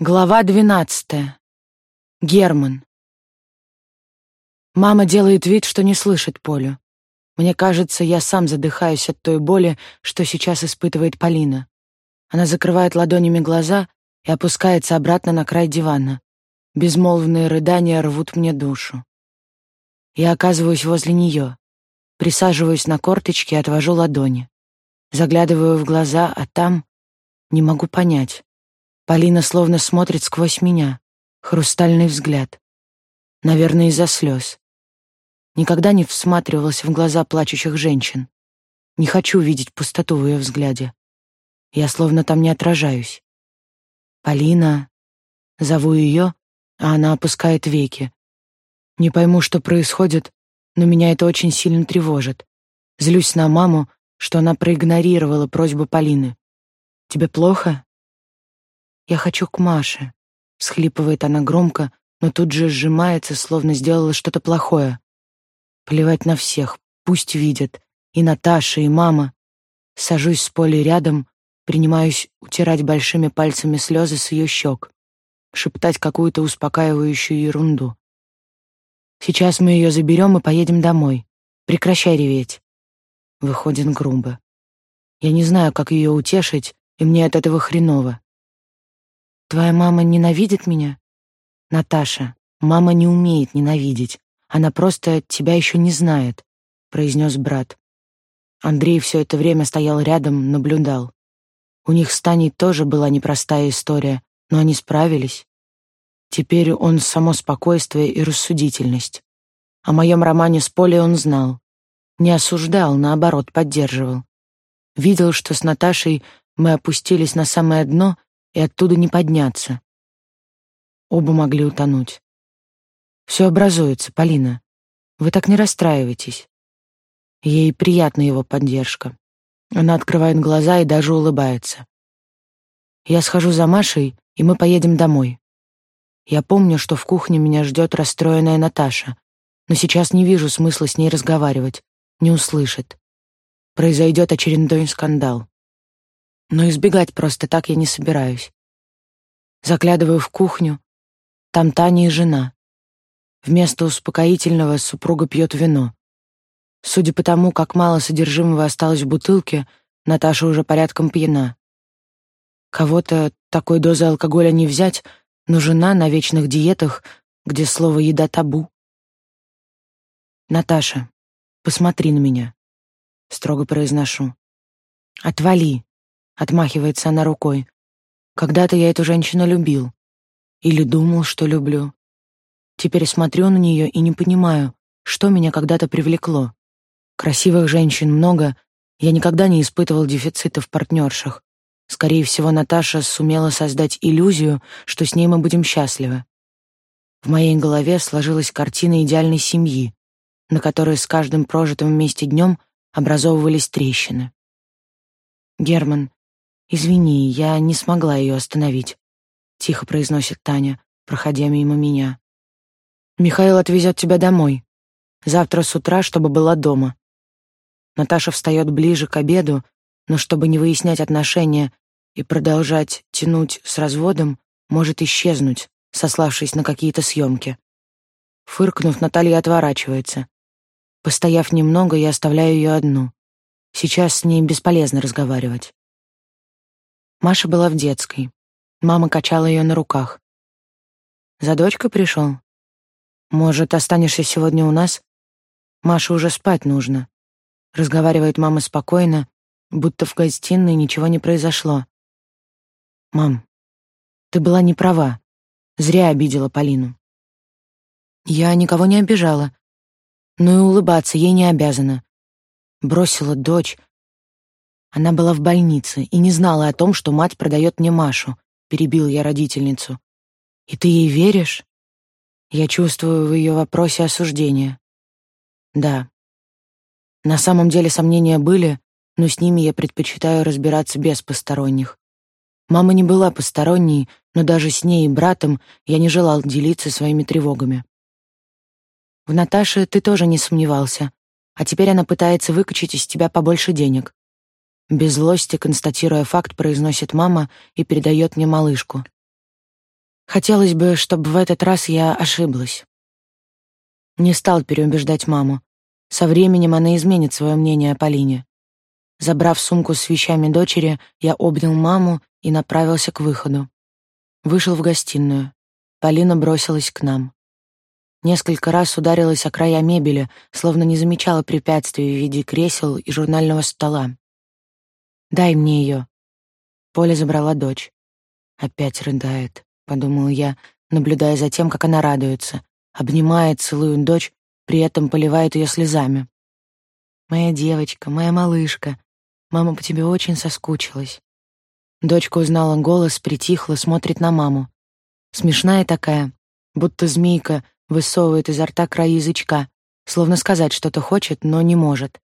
Глава двенадцатая. Герман. Мама делает вид, что не слышит Полю. Мне кажется, я сам задыхаюсь от той боли, что сейчас испытывает Полина. Она закрывает ладонями глаза и опускается обратно на край дивана. Безмолвные рыдания рвут мне душу. Я оказываюсь возле нее, присаживаюсь на корточки и отвожу ладони. Заглядываю в глаза, а там не могу понять. Полина словно смотрит сквозь меня. Хрустальный взгляд. Наверное, из-за слез. Никогда не всматривалась в глаза плачущих женщин. Не хочу видеть пустоту в ее взгляде. Я словно там не отражаюсь. Полина. Зову ее, а она опускает веки. Не пойму, что происходит, но меня это очень сильно тревожит. Злюсь на маму, что она проигнорировала просьбу Полины. «Тебе плохо?» «Я хочу к Маше», — схлипывает она громко, но тут же сжимается, словно сделала что-то плохое. Плевать на всех, пусть видят. И Наташа, и мама. Сажусь с Полей рядом, принимаюсь утирать большими пальцами слезы с ее щек, шептать какую-то успокаивающую ерунду. Сейчас мы ее заберем и поедем домой. Прекращай реветь. Выходит грубо. Я не знаю, как ее утешить, и мне от этого хреново. Твоя мама ненавидит меня? Наташа, мама не умеет ненавидеть. Она просто тебя еще не знает, произнес брат. Андрей все это время стоял рядом, наблюдал. У них с Таней тоже была непростая история, но они справились. Теперь он само спокойствие и рассудительность. О моем романе с Полей он знал. Не осуждал, наоборот, поддерживал. Видел, что с Наташей мы опустились на самое дно и оттуда не подняться. Оба могли утонуть. Все образуется, Полина. Вы так не расстраивайтесь. Ей приятна его поддержка. Она открывает глаза и даже улыбается. Я схожу за Машей, и мы поедем домой. Я помню, что в кухне меня ждет расстроенная Наташа, но сейчас не вижу смысла с ней разговаривать, не услышит. Произойдет очередной скандал. Но избегать просто так я не собираюсь. Заглядываю в кухню. Там Таня и жена. Вместо успокоительного супруга пьет вино. Судя по тому, как мало содержимого осталось в бутылке, Наташа уже порядком пьяна. Кого-то такой дозы алкоголя не взять, но жена на вечных диетах, где слово «еда» табу. «Наташа, посмотри на меня», — строго произношу. «Отвали», Отмахивается она рукой. Когда-то я эту женщину любил. Или думал, что люблю. Теперь смотрю на нее и не понимаю, что меня когда-то привлекло. Красивых женщин много, я никогда не испытывал дефицита в партнершах. Скорее всего, Наташа сумела создать иллюзию, что с ней мы будем счастливы. В моей голове сложилась картина идеальной семьи, на которой с каждым прожитым вместе днем образовывались трещины. Герман, «Извини, я не смогла ее остановить», — тихо произносит Таня, проходя мимо меня. «Михаил отвезет тебя домой. Завтра с утра, чтобы была дома». Наташа встает ближе к обеду, но чтобы не выяснять отношения и продолжать тянуть с разводом, может исчезнуть, сославшись на какие-то съемки. Фыркнув, Наталья отворачивается. Постояв немного, я оставляю ее одну. Сейчас с ней бесполезно разговаривать. Маша была в детской. Мама качала ее на руках. «За дочкой пришел? Может, останешься сегодня у нас? Маше уже спать нужно». Разговаривает мама спокойно, будто в гостиной ничего не произошло. «Мам, ты была не права. Зря обидела Полину». «Я никого не обижала. Но и улыбаться ей не обязана. Бросила дочь, она была в больнице и не знала о том, что мать продает мне Машу. Перебил я родительницу. И ты ей веришь? Я чувствую в ее вопросе осуждение. Да. На самом деле сомнения были, но с ними я предпочитаю разбираться без посторонних. Мама не была посторонней, но даже с ней и братом я не желал делиться своими тревогами. В Наташе ты тоже не сомневался, а теперь она пытается выкачать из тебя побольше денег. Без злости, констатируя факт, произносит мама и передает мне малышку. Хотелось бы, чтобы в этот раз я ошиблась. Не стал переубеждать маму. Со временем она изменит свое мнение о Полине. Забрав сумку с вещами дочери, я обнял маму и направился к выходу. Вышел в гостиную. Полина бросилась к нам. Несколько раз ударилась о края мебели, словно не замечала препятствий в виде кресел и журнального стола. «Дай мне ее». Поля забрала дочь. «Опять рыдает», — подумал я, наблюдая за тем, как она радуется, обнимает, целует дочь, при этом поливает ее слезами. «Моя девочка, моя малышка, мама по тебе очень соскучилась». Дочка узнала голос, притихла, смотрит на маму. Смешная такая, будто змейка высовывает изо рта край язычка, словно сказать что-то хочет, но не может.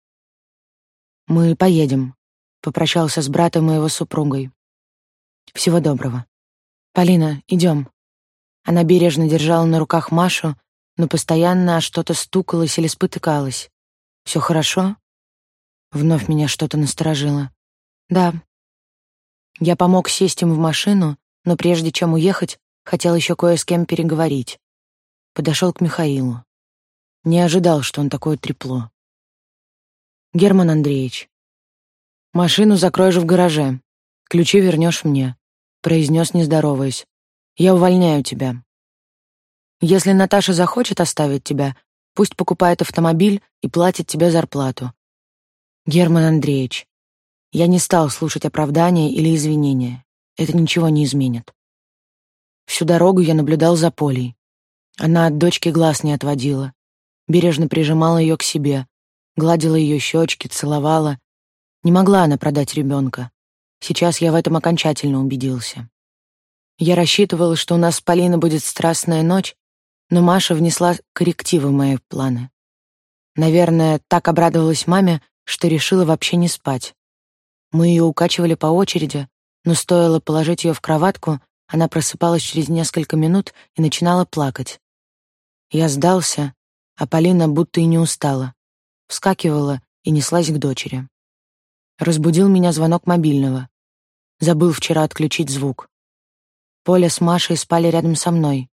«Мы поедем», — попрощался с братом и его супругой. «Всего доброго. Полина, идем». Она бережно держала на руках Машу, но постоянно что-то стукалось или спотыкалось. «Все хорошо?» Вновь меня что-то насторожило. «Да, я помог сесть им в машину, но прежде чем уехать, хотел еще кое с кем переговорить. Подошел к Михаилу. Не ожидал, что он такое трепло. «Герман Андреевич, машину закроешь в гараже, ключи вернешь мне», произнес, не здороваясь. «Я увольняю тебя. Если Наташа захочет оставить тебя, пусть покупает автомобиль и платит тебе зарплату. Герман Андреевич, я не стал слушать оправдания или извинения. Это ничего не изменит. Всю дорогу я наблюдал за Полей. Она от дочки глаз не отводила. Бережно прижимала ее к себе, гладила ее щечки, целовала. Не могла она продать ребенка. Сейчас я в этом окончательно убедился. Я рассчитывал, что у нас с Полиной будет страстная ночь, но Маша внесла коррективы в мои планы. Наверное, так обрадовалась маме, что решила вообще не спать. Мы ее укачивали по очереди, но стоило положить ее в кроватку, она просыпалась через несколько минут и начинала плакать. Я сдался, а Полина будто и не устала. Вскакивала и неслась к дочери. Разбудил меня звонок мобильного. Забыл вчера отключить звук. Поля с Машей спали рядом со мной.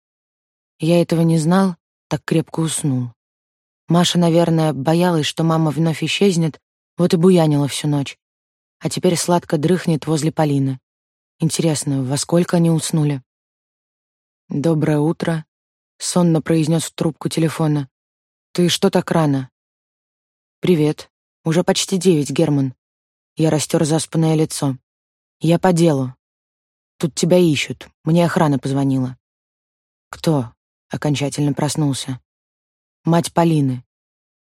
Я этого не знал, так крепко уснул. Маша, наверное, боялась, что мама вновь исчезнет, вот и буянила всю ночь а теперь сладко дрыхнет возле Полины. Интересно, во сколько они уснули? «Доброе утро», — сонно произнес в трубку телефона. «Ты что так рано?» «Привет. Уже почти девять, Герман». Я растер заспанное лицо. «Я по делу. Тут тебя ищут. Мне охрана позвонила». «Кто?» — окончательно проснулся. «Мать Полины.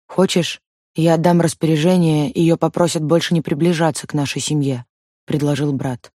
Хочешь, я отдам распоряжение, ее попросят больше не приближаться к нашей семье, предложил брат.